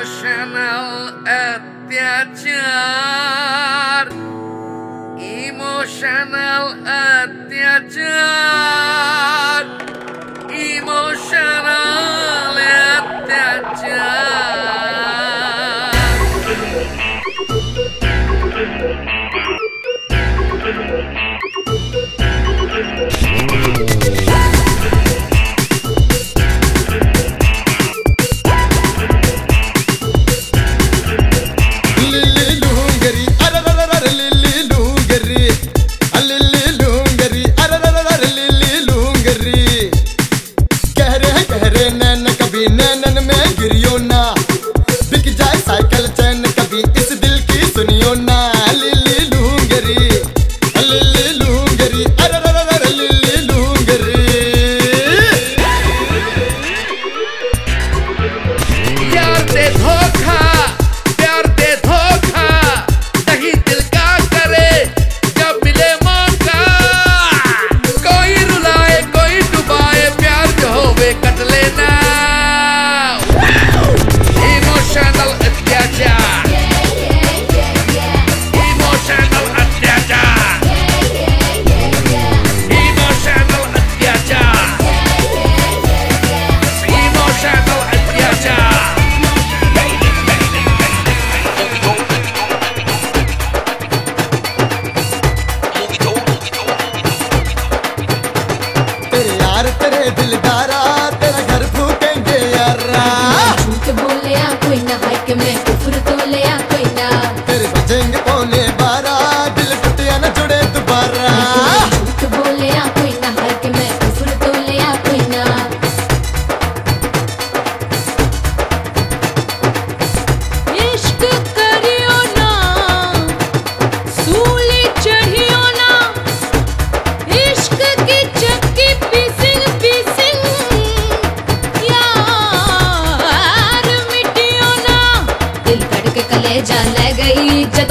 emotional attachment.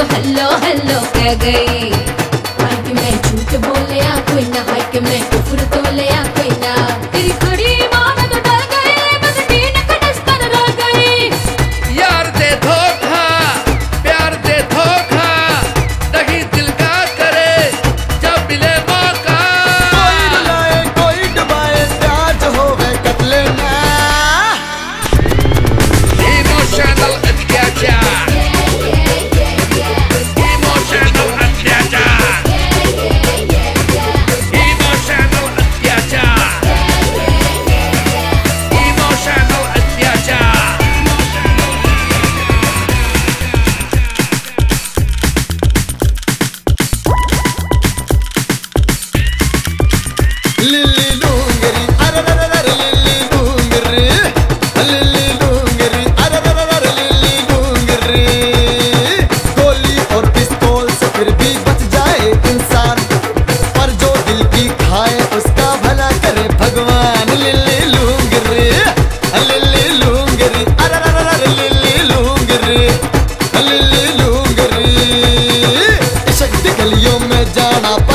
هلو هلو يا كجاي जाना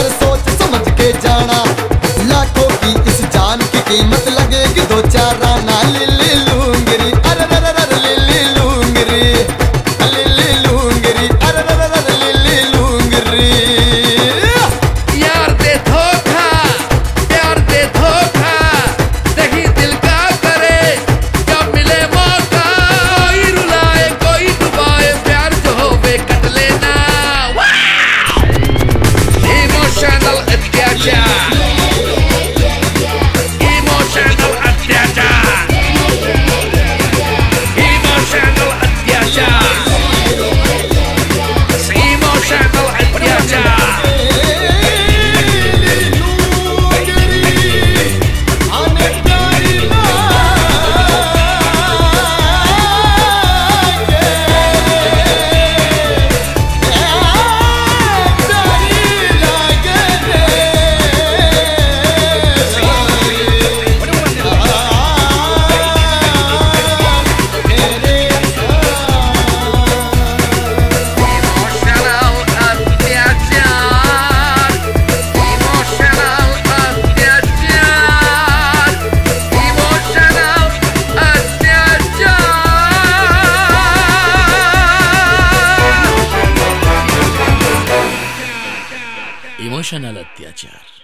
emotional अत्याचार।